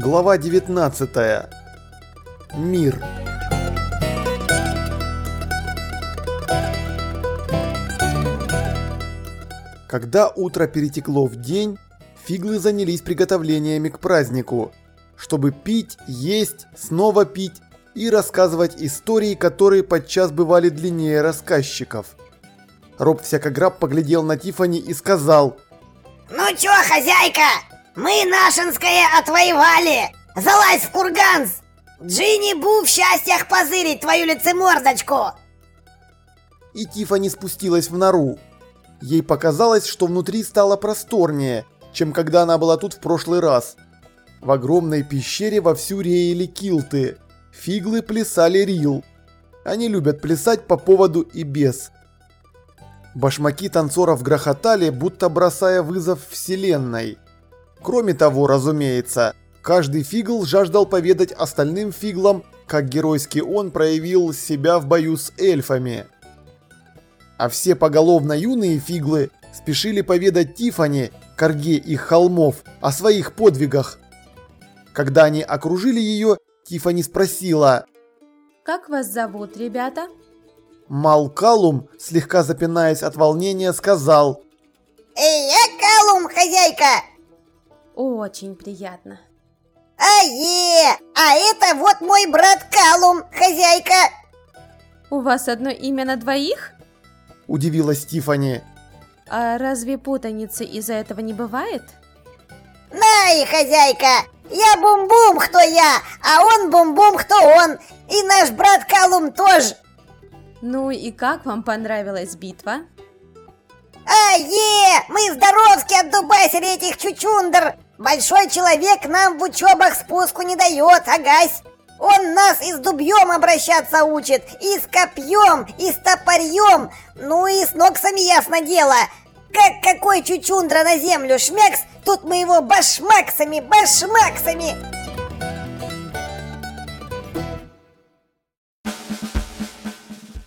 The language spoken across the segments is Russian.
Глава 19. Мир. Когда утро перетекло в день, фиглы занялись приготовлениями к празднику, чтобы пить, есть, снова пить и рассказывать истории, которые подчас бывали длиннее рассказчиков. Роб всякограб поглядел на Тифани и сказал «Ну чё, хозяйка, мы Нашинское отвоевали! Залазь в курганс! Джинни Бу в счастьях позырить твою лицемордочку!» И Тифани спустилась в нору. Ей показалось, что внутри стало просторнее, чем когда она была тут в прошлый раз. В огромной пещере вовсю реяли килты. Фиглы плясали рил. Они любят плясать по поводу и без. Башмаки танцоров грохотали, будто бросая вызов вселенной. Кроме того, разумеется, каждый фигл жаждал поведать остальным фиглам, как геройски он проявил себя в бою с эльфами. А все поголовно юные фиглы спешили поведать Тифани, корге их холмов, о своих подвигах. Когда они окружили ее, Тифани спросила. «Как вас зовут, ребята?» Малкалум, слегка запинаясь от волнения, сказал. «Эй, я Калум, хозяйка!» «Очень приятно». «А-е! А это вот мой брат Калум, хозяйка!» «У вас одно имя на двоих?» Удивилась Тифани. «А разве путаницы из-за этого не бывает?» «Най, хозяйка! Я Бум-Бум, кто я, а он Бум-Бум, кто он! И наш брат Калум тоже!» Ну и как вам понравилась битва? А-е! Мы здоровски отдубасили этих чучундр! Большой человек нам в учебах спуску не дает, агась! Он нас и с дубьем обращаться учит, и с копьем, и с топорьем, ну и с ноксами ясно дело. Как какой чучундра на землю шмякс, тут мы его башмаксами, башмаксами!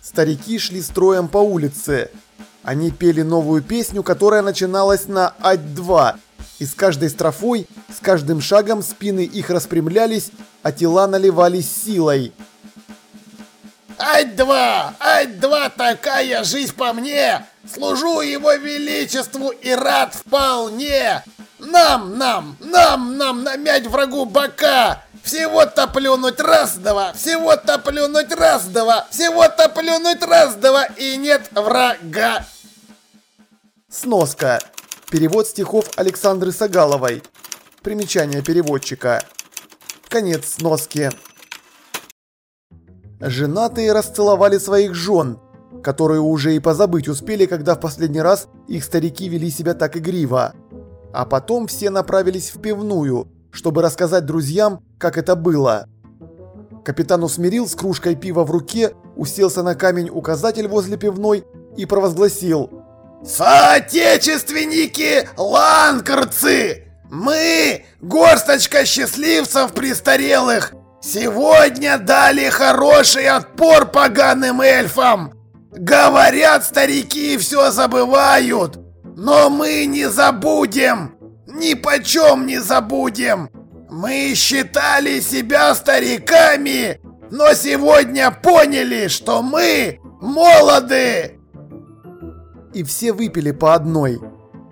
Старики шли строем по улице. Они пели новую песню, которая начиналась на «Ать-2», и с каждой строфой, с каждым шагом спины их распрямлялись, а тела наливались силой. «Ать-2! Ать-2 такая жизнь по мне! Служу его величеству и рад вполне! Нам, нам, нам, нам намять врагу бока! Всего-то плюнуть раз-два, всего-то плюнуть раз-два, всего-то плюнуть раз-два, и нет врага. Сноска. Перевод стихов Александры Сагаловой. Примечание переводчика. Конец сноски. Женатые расцеловали своих жен, которые уже и позабыть успели, когда в последний раз их старики вели себя так игриво. А потом все направились в пивную, чтобы рассказать друзьям, как это было. Капитан усмирил с кружкой пива в руке, уселся на камень указатель возле пивной и провозгласил «Соотечественники ланкарцы! Мы, горсточка счастливцев престарелых, сегодня дали хороший отпор поганым эльфам! Говорят, старики все забывают, но мы не забудем! Ни почем не забудем! Мы считали себя стариками, но сегодня поняли, что мы молоды!» И все выпили по одной,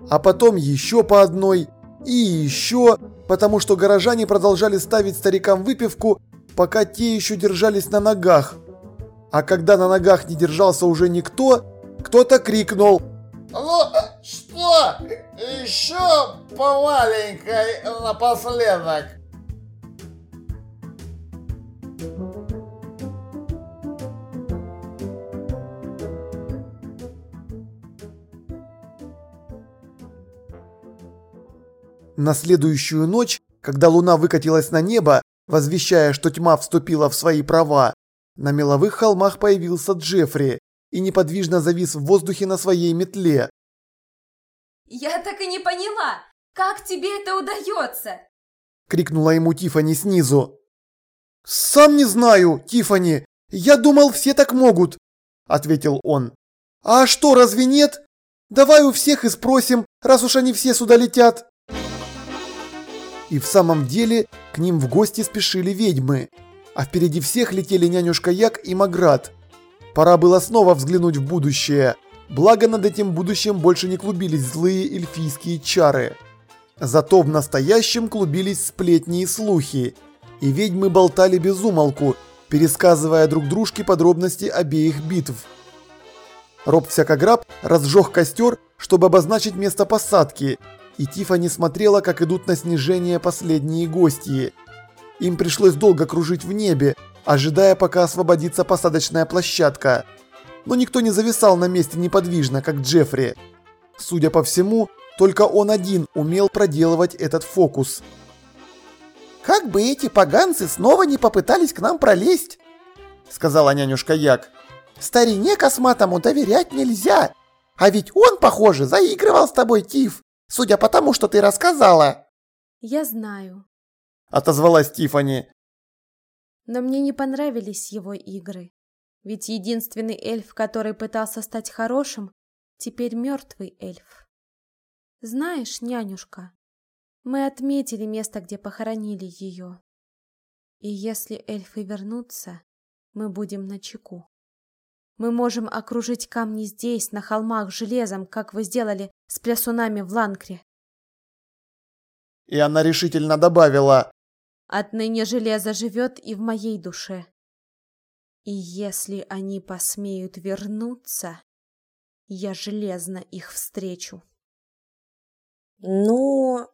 а потом еще по одной и еще, потому что горожане продолжали ставить старикам выпивку, пока те еще держались на ногах. А когда на ногах не держался уже никто, кто-то крикнул «Ну что, еще по маленькой напоследок?» На следующую ночь, когда луна выкатилась на небо, возвещая, что тьма вступила в свои права, на меловых холмах появился Джеффри и неподвижно завис в воздухе на своей метле. «Я так и не поняла, как тебе это удается?» – крикнула ему Тифани снизу. «Сам не знаю, Тифани. Я думал, все так могут», – ответил он. «А что, разве нет? Давай у всех и спросим, раз уж они все сюда летят». И в самом деле к ним в гости спешили ведьмы. А впереди всех летели нянюшка Як и Маград. Пора было снова взглянуть в будущее. Благо над этим будущим больше не клубились злые эльфийские чары. Зато в настоящем клубились сплетни и слухи. И ведьмы болтали без умолку, пересказывая друг дружке подробности обеих битв. Роб Всякограб разжег костер, чтобы обозначить место посадки, и Тифани смотрела, как идут на снижение последние гости. Им пришлось долго кружить в небе, ожидая, пока освободится посадочная площадка. Но никто не зависал на месте неподвижно, как Джеффри. Судя по всему, только он один умел проделывать этот фокус. «Как бы эти поганцы снова не попытались к нам пролезть!» Сказала нянюшка Як. «Старине косматому доверять нельзя! А ведь он, похоже, заигрывал с тобой, Тиф, судя по тому, что ты рассказала!» Я знаю. Отозвалась Тифани. Но мне не понравились его игры. Ведь единственный эльф, который пытался стать хорошим, теперь мертвый эльф. Знаешь, нянюшка, мы отметили место, где похоронили ее. И если эльфы вернутся, мы будем на чеку. Мы можем окружить камни здесь, на холмах, железом, как вы сделали с плясунами в Ланкре. И она решительно добавила. Отныне железо живет и в моей душе. И если они посмеют вернуться, я железно их встречу. Ну,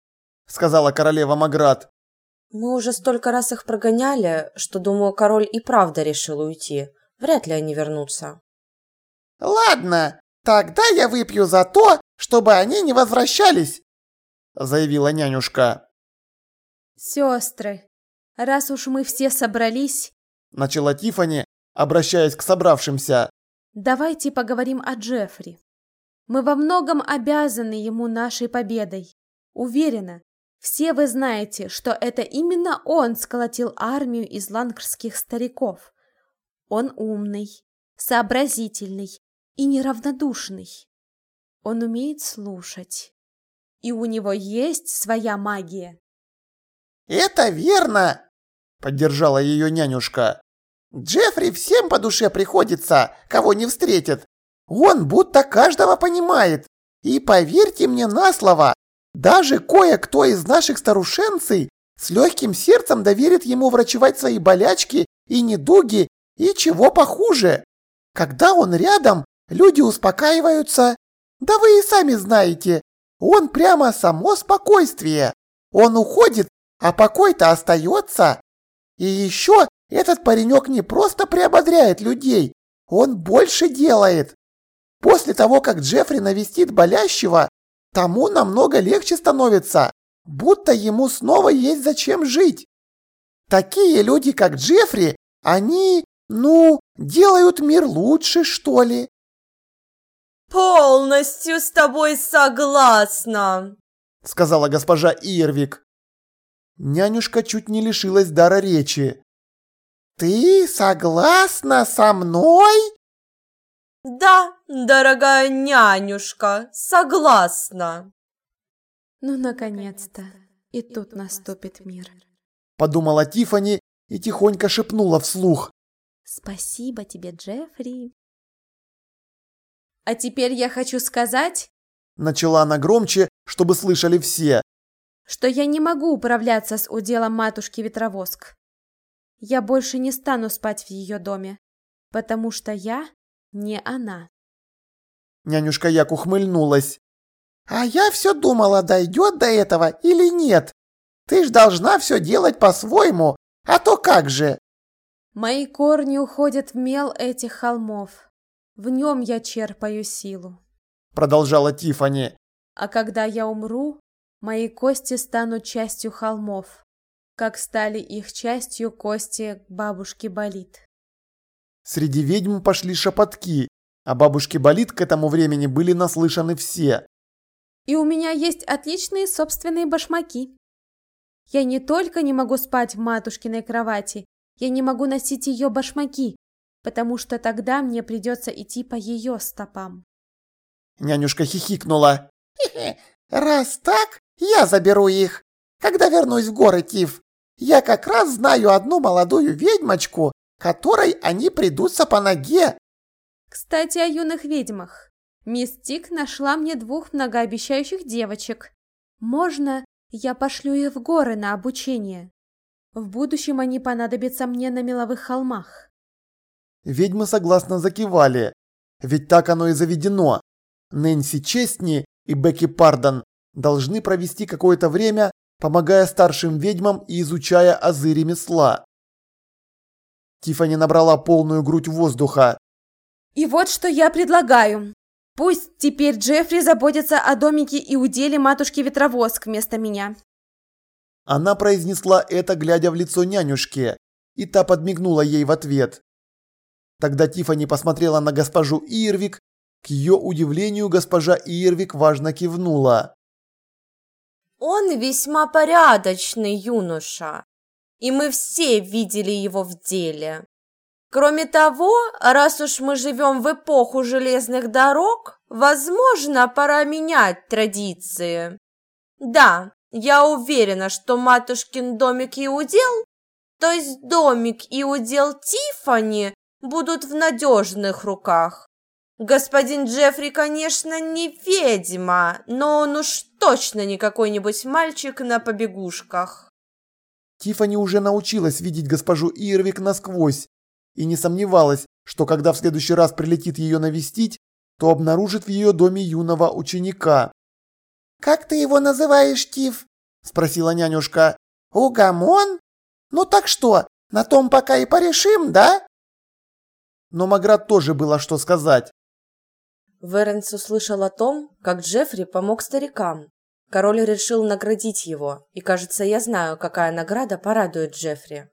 Сказала королева Маград. мы уже столько раз их прогоняли, что, думаю, король и правда решил уйти. Вряд ли они вернутся. «Ладно, тогда я выпью за то, чтобы они не возвращались!» Заявила нянюшка. Сестры, раз уж мы все собрались, Начала Тифани, обращаясь к собравшимся. давайте поговорим о Джеффри. Мы во многом обязаны ему нашей победой. Уверена, все вы знаете, что это именно он сколотил армию из ланкерских стариков. Он умный, сообразительный и неравнодушный. Он умеет слушать. И у него есть своя магия. «Это верно!» – поддержала ее нянюшка. «Джеффри всем по душе приходится, кого не встретит. Он будто каждого понимает. И поверьте мне на слово, даже кое-кто из наших старушенцей с легким сердцем доверит ему врачевать свои болячки и недуги, и чего похуже. Когда он рядом, люди успокаиваются. Да вы и сами знаете, он прямо само спокойствие. Он уходит, а покой-то остается. И еще этот паренек не просто приободряет людей, он больше делает. После того, как Джеффри навестит болящего, тому намного легче становится, будто ему снова есть зачем жить. Такие люди, как Джеффри, они, ну, делают мир лучше, что ли. Полностью с тобой согласна. Сказала госпожа Ирвик. Нянюшка чуть не лишилась дара речи. Ты согласна со мной? Да, дорогая нянюшка, согласна. Ну, наконец-то. И тут наступит мир. Подумала Тифани и тихонько шепнула вслух. Спасибо тебе, Джеффри. А теперь я хочу сказать, Начала она громче, чтобы слышали все. что я не могу управляться с уделом матушки Ветровоск. Я больше не стану спать в ее доме, потому что я не она. Нянюшка Як ухмыльнулась. А я все думала, дойдет до этого или нет. Ты ж должна все делать по-своему, а то как же? Мои корни уходят в мел этих холмов. В нем я черпаю силу. Продолжала Тифани. А когда я умру, мои кости станут частью холмов, как стали их частью кости бабушки Болит. Среди ведьм пошли шепотки, а бабушки Болит к этому времени были наслышаны все. И у меня есть отличные собственные башмаки. Я не только не могу спать в матушкиной кровати, я не могу носить ее башмаки, потому что тогда мне придется идти по ее стопам. Нянюшка хихикнула. Раз так, я заберу их. когда вернусь в горы, Тиф. Я как раз знаю одну молодую ведьмочку, которой они придутся по ноге. Кстати, о юных ведьмах. Мисс Тик нашла мне двух многообещающих девочек. Можно я пошлю их в горы на обучение? В будущем они понадобятся мне на меловых холмах. Ведьмы согласно закивали, ведь так оно и заведено. Нэнси Честни и Бекки Пардон должны провести какое-то время, помогая старшим ведьмам и изучая азы ремесла. Тифани набрала полную грудь воздуха. И вот что я предлагаю. Пусть теперь Джеффри заботится о домике и уделе матушки Ветровоск вместо меня. Она произнесла это, глядя в лицо нянюшки, и та подмигнула ей в ответ. Тогда Тифани посмотрела на госпожу Ирвик. К ее удивлению, госпожа Ирвик важно кивнула. Он весьма порядочный юноша, и мы все видели его в деле. Кроме того, раз уж мы живем в эпоху железных дорог, возможно, пора менять традиции. Да, я уверена, что матушкин домик и удел, то есть домик и удел Тифани, будут в надежных руках. Господин Джеффри, конечно, не ведьма, но он уж точно не какой-нибудь мальчик на побегушках. Тифани уже научилась видеть госпожу Ирвик насквозь и не сомневалась, что когда в следующий раз прилетит ее навестить, то обнаружит в ее доме юного ученика. «Как ты его называешь, Тиф?» – спросила нянюшка. «Угамон? Ну так что, на том пока и порешим, да?» Но Маград тоже было что сказать. Веренс услышал о том, как Джеффри помог старикам. Король решил наградить его, и, кажется, я знаю, какая награда порадует Джеффри.